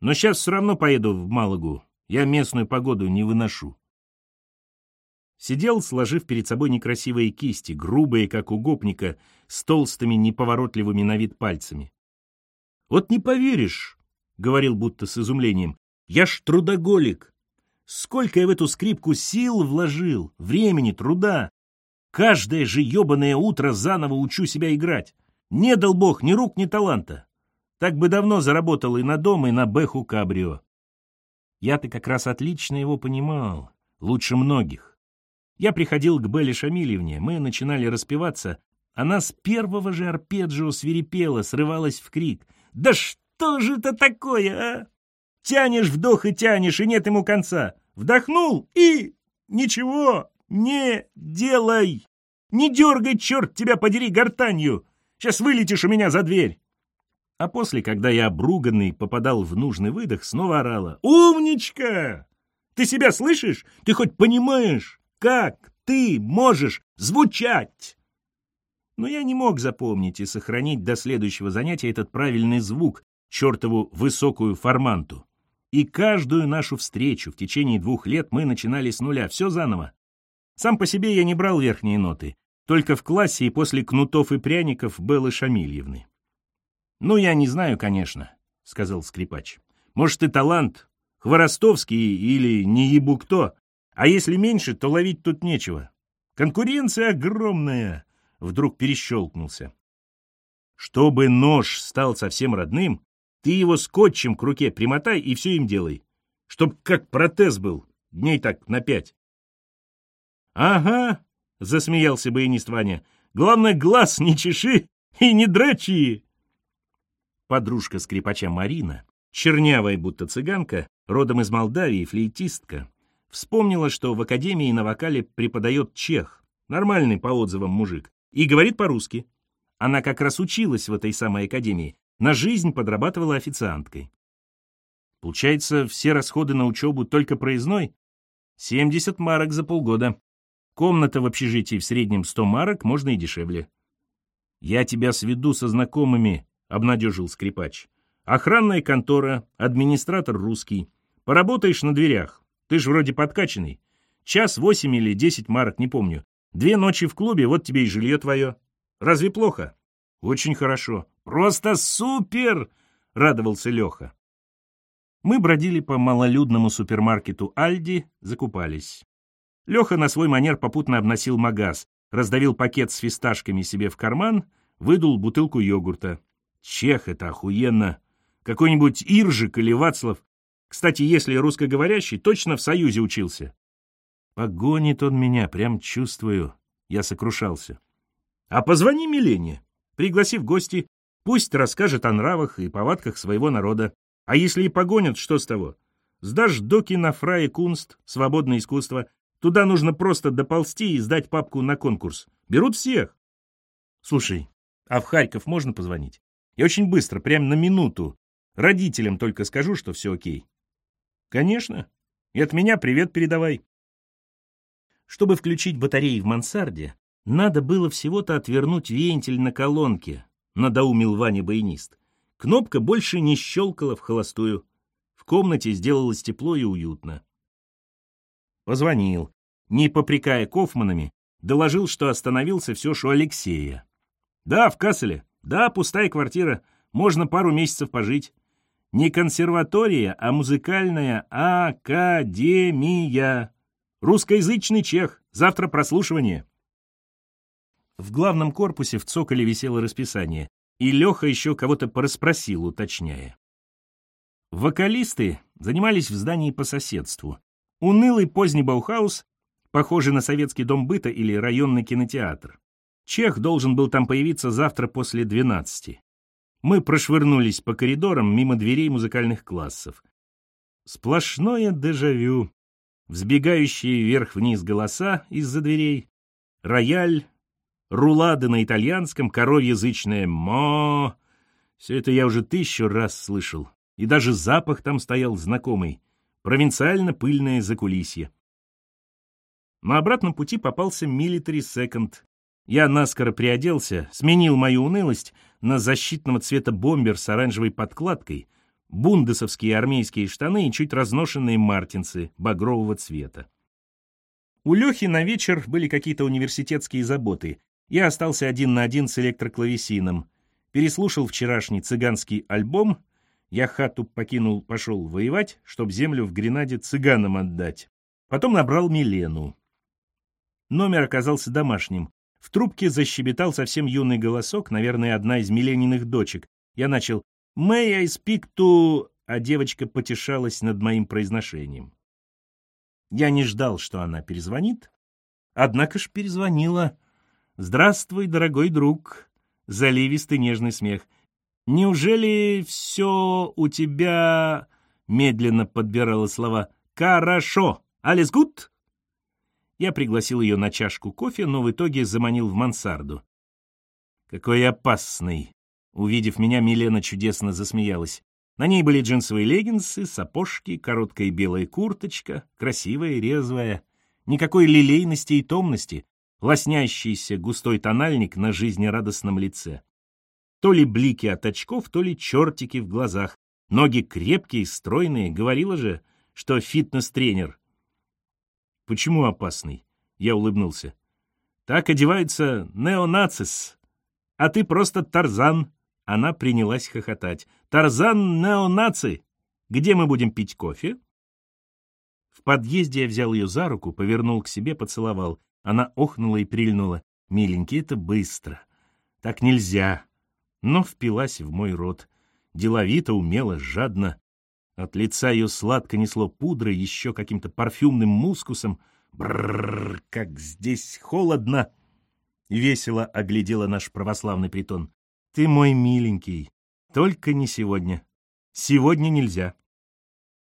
Но сейчас все равно поеду в Малагу. Я местную погоду не выношу. Сидел, сложив перед собой некрасивые кисти, грубые, как у гопника, с толстыми, неповоротливыми на вид пальцами. «Вот не поверишь», — говорил будто с изумлением, — «я ж трудоголик. Сколько я в эту скрипку сил вложил, времени, труда. Каждое же ебаное утро заново учу себя играть. Не дал бог ни рук, ни таланта. Так бы давно заработал и на дом, и на Бэху Кабрио. Я-то как раз отлично его понимал, лучше многих. Я приходил к Белле Шамильевне, мы начинали распеваться. Она с первого же арпеджио свирепела, срывалась в крик. «Да что же это такое, а? Тянешь вдох и тянешь, и нет ему конца. Вдохнул и... ничего не делай! Не дергай, черт тебя подери, гортанью! Сейчас вылетишь у меня за дверь!» А после, когда я обруганный попадал в нужный выдох, снова орала. «Умничка! Ты себя слышишь? Ты хоть понимаешь, как ты можешь звучать?» Но я не мог запомнить и сохранить до следующего занятия этот правильный звук, чертову высокую форманту. И каждую нашу встречу в течение двух лет мы начинали с нуля, все заново. Сам по себе я не брал верхние ноты, только в классе и после кнутов и пряников Беллы Шамильевны. «Ну, я не знаю, конечно», — сказал скрипач. «Может, и талант, Хворостовский или не ебу кто, а если меньше, то ловить тут нечего. Конкуренция огромная», — вдруг перещелкнулся. «Чтобы нож стал совсем родным, ты его скотчем к руке примотай и все им делай. Чтоб как протез был, дней так на пять». «Ага», — засмеялся баянист Ваня, — «главное, глаз не чеши и не дрочи». Подружка скрипача Марина, чернявая будто цыганка, родом из Молдавии, флейтистка, вспомнила, что в академии на вокале преподает чех, нормальный по отзывам мужик, и говорит по-русски. Она как раз училась в этой самой академии, на жизнь подрабатывала официанткой. Получается, все расходы на учебу только проездной? 70 марок за полгода. Комната в общежитии в среднем 100 марок, можно и дешевле. Я тебя сведу со знакомыми, — обнадежил скрипач. «Охранная контора, администратор русский. Поработаешь на дверях. Ты ж вроде подкачанный. Час восемь или десять марок, не помню. Две ночи в клубе, вот тебе и жилье твое. Разве плохо?» «Очень хорошо. Просто супер!» — радовался Леха. Мы бродили по малолюдному супермаркету Альди, закупались. Леха на свой манер попутно обносил магаз, раздавил пакет с фисташками себе в карман, выдул бутылку йогурта. Чех — это охуенно. Какой-нибудь Иржик или Вацлав. Кстати, если русскоговорящий, точно в Союзе учился. Погонит он меня, прям чувствую. Я сокрушался. А позвони Милене. Пригласи в гости. Пусть расскажет о нравах и повадках своего народа. А если и погонят, что с того? Сдашь доки на фрае кунст, свободное искусство. Туда нужно просто доползти и сдать папку на конкурс. Берут всех. Слушай, а в Харьков можно позвонить? Я очень быстро, прям на минуту. Родителям только скажу, что все окей. Конечно. И от меня привет передавай. Чтобы включить батареи в мансарде, надо было всего-то отвернуть вентиль на колонке, надоумил Ваня баянист. Кнопка больше не щелкала в холостую. В комнате сделалось тепло и уютно. Позвонил. Не попрекая Кофманами, доложил, что остановился все ж Алексея. «Да, в Касселе. Да, пустая квартира, можно пару месяцев пожить. Не консерватория, а музыкальная академия. Русскоязычный чех, завтра прослушивание. В главном корпусе в цоколе висело расписание, и Леха еще кого-то порасспросил, уточняя. Вокалисты занимались в здании по соседству. Унылый поздний Баухаус, похожий на советский дом быта или районный кинотеатр. Чех должен был там появиться завтра после двенадцати. Мы прошвырнулись по коридорам мимо дверей музыкальных классов. Сплошное дежавю. Взбегающие вверх-вниз голоса из-за дверей, рояль, рулады на итальянском, коровьязычное «мо». Все это я уже тысячу раз слышал. И даже запах там стоял знакомый. Провинциально-пыльное закулисье. На обратном пути попался милитари секонд я наскоро приоделся, сменил мою унылость на защитного цвета бомбер с оранжевой подкладкой, бундесовские армейские штаны и чуть разношенные мартинсы багрового цвета. У Лехи на вечер были какие-то университетские заботы. Я остался один на один с электроклавесином. Переслушал вчерашний цыганский альбом. Я хату покинул, пошел воевать, чтоб землю в Гренаде цыганам отдать. Потом набрал Милену. Номер оказался домашним. В трубке защебетал совсем юный голосок, наверное, одна из Милениных дочек. Я начал «May I speak to...» а девочка потешалась над моим произношением. Я не ждал, что она перезвонит, однако ж перезвонила. «Здравствуй, дорогой друг!» Заливистый нежный смех. «Неужели все у тебя...» Медленно подбирала слова. «Хорошо! Алис гуд?» Я пригласил ее на чашку кофе, но в итоге заманил в мансарду. «Какой опасный!» Увидев меня, Милена чудесно засмеялась. На ней были джинсовые леггинсы, сапожки, короткая белая курточка, красивая, резвая. Никакой лилейности и томности, лоснящийся густой тональник на жизнерадостном лице. То ли блики от очков, то ли чертики в глазах. Ноги крепкие, стройные, говорила же, что фитнес-тренер. «Почему опасный?» — я улыбнулся. «Так одевается неонацис, а ты просто Тарзан». Она принялась хохотать. «Тарзан неонаци! Где мы будем пить кофе?» В подъезде я взял ее за руку, повернул к себе, поцеловал. Она охнула и прильнула. «Миленький, это быстро. Так нельзя». Но впилась в мой рот. Деловито, умело, жадно. От лица ее сладко несло пудрой, еще каким-то парфюмным мускусом. Бррр, как здесь холодно! Весело оглядела наш православный притон. Ты мой миленький, только не сегодня. Сегодня нельзя.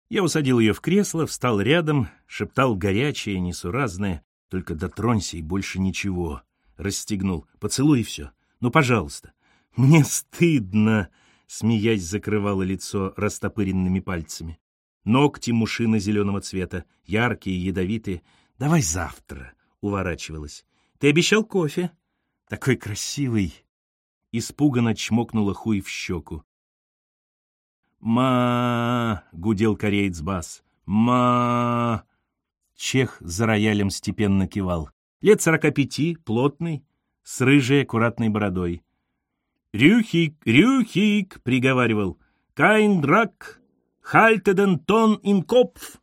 Я усадил ее в кресло, встал рядом, шептал горячее, несуразное. Только дотронься и больше ничего. Расстегнул. Поцелуй и все. Ну, пожалуйста. Мне стыдно, смеясь, закрывала лицо растопыренными пальцами. Ногти мушины зеленого цвета, яркие, ядовитые. Давай завтра, уворачивалась. Ты обещал кофе? Такой красивый испуганно чмокнула хуй в щеку. «Ма!» — гудел кореец бас. «Ма!» Чех за роялем степенно кивал. Лет сорока пяти, плотный, с рыжей аккуратной бородой. «Рюхик, рюхик!» — приговаривал. «Кайн драк! Хальтеден тон ин копф!»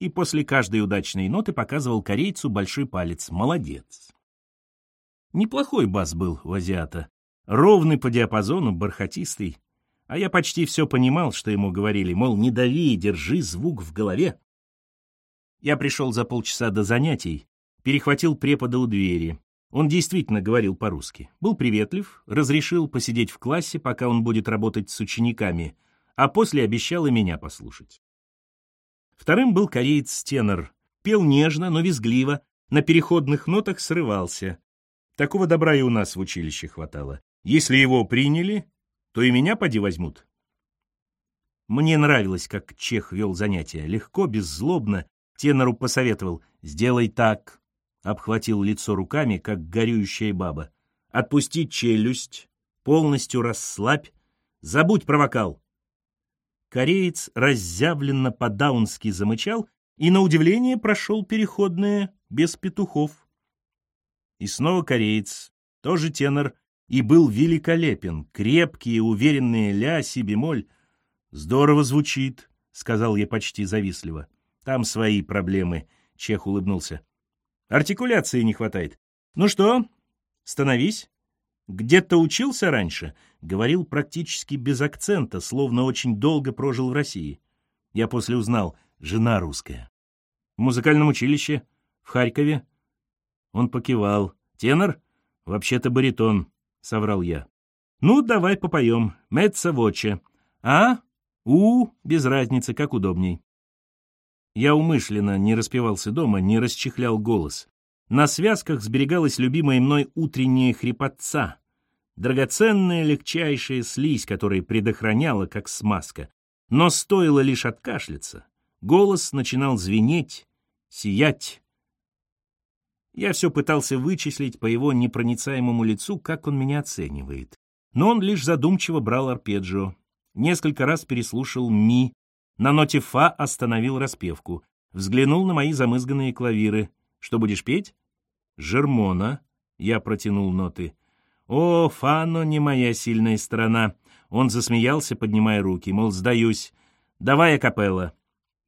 И после каждой удачной ноты показывал корейцу большой палец. Молодец! Неплохой бас был у азиата. Ровный по диапазону, бархатистый. А я почти все понимал, что ему говорили, мол, не дави, держи звук в голове. Я пришел за полчаса до занятий, перехватил препода у двери. Он действительно говорил по-русски. Был приветлив, разрешил посидеть в классе, пока он будет работать с учениками, а после обещал и меня послушать. Вторым был кореец-тенор. Пел нежно, но визгливо, на переходных нотах срывался. Такого добра и у нас в училище хватало. Если его приняли, то и меня поди возьмут. Мне нравилось, как Чех вел занятия. Легко, беззлобно. Тенору посоветовал «Сделай так». Обхватил лицо руками, как горюющая баба. «Отпусти челюсть, полностью расслабь, забудь про вокал». Кореец разъявленно по-даунски замычал и, на удивление, прошел переходное без петухов. И снова кореец, тоже тенор, и был великолепен, крепкие, уверенные ля, си бемоль. «Здорово звучит», — сказал я почти завистливо. «Там свои проблемы», — Чех улыбнулся. «Артикуляции не хватает. Ну что, становись. Где-то учился раньше?» Говорил практически без акцента, словно очень долго прожил в России. Я после узнал, жена русская. В музыкальном училище, в Харькове. Он покивал. Тенор? Вообще-то баритон соврал я. «Ну, давай попоем. Мэтца воче. А? У? Без разницы, как удобней». Я умышленно не распевался дома, не расчехлял голос. На связках сберегалась любимая мной утренняя хрипотца, драгоценная легчайшая слизь, которая предохраняла, как смазка. Но стоило лишь откашляться, голос начинал звенеть, сиять, я все пытался вычислить по его непроницаемому лицу, как он меня оценивает. Но он лишь задумчиво брал арпеджио. Несколько раз переслушал ми. На ноте фа остановил распевку. Взглянул на мои замызганные клавиры. Что будешь петь? Жермона. Я протянул ноты. О, фано не моя сильная сторона. Он засмеялся, поднимая руки, мол, сдаюсь. Давай, капелла.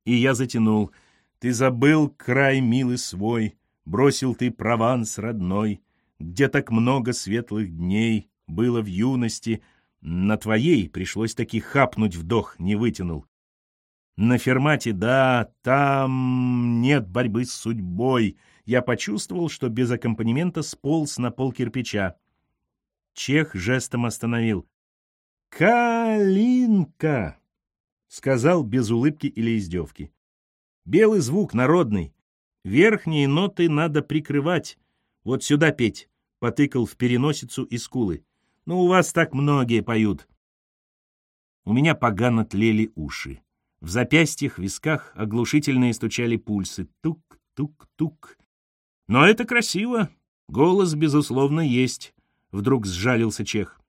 И я затянул. Ты забыл край милый свой, бросил ты Прованс родной, где так много светлых дней было в юности, на твоей пришлось таки хапнуть вдох, не вытянул. На фермате, да, там нет борьбы с судьбой. Я почувствовал, что без аккомпанемента сполз на пол кирпича. Чех жестом остановил. «Калинка!» — сказал без улыбки или издевки. «Белый звук, народный. Верхние ноты надо прикрывать. Вот сюда петь», — потыкал в переносицу и скулы. «Ну, у вас так многие поют». У меня погано тлели уши. В запястьях, висках оглушительные стучали пульсы. Тук-тук-тук. Но это красиво. Голос, безусловно, есть. Вдруг сжалился Чех.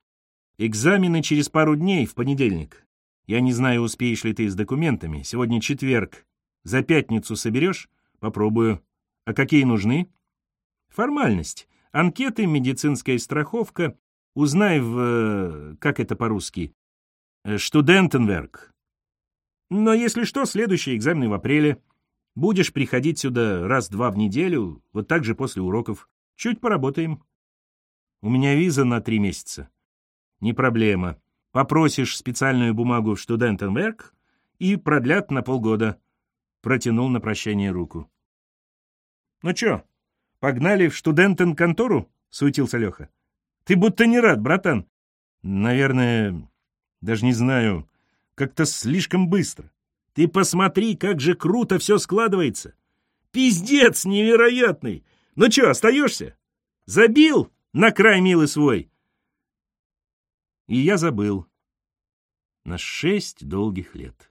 Экзамены через пару дней, в понедельник. Я не знаю, успеешь ли ты с документами. Сегодня четверг. За пятницу соберешь? Попробую. А какие нужны? Формальность. Анкеты, медицинская страховка. Узнай в... Э, как это по-русски? Штудентенверк. Но если что, следующий экзамен в апреле. Будешь приходить сюда раз-два в неделю, вот так же после уроков. Чуть поработаем. У меня виза на три месяца. Не проблема. Попросишь специальную бумагу в Штудентенверк и продлят на полгода. Протянул на прощание руку. Ну чё, погнали в Штудентен-контору? Суетился Леха. Ты будто не рад, братан. Наверное, даже не знаю. Как-то слишком быстро. Ты посмотри, как же круто все складывается. Пиздец невероятный. Ну что, остаешься? Забил на край милый свой. И я забыл. На шесть долгих лет.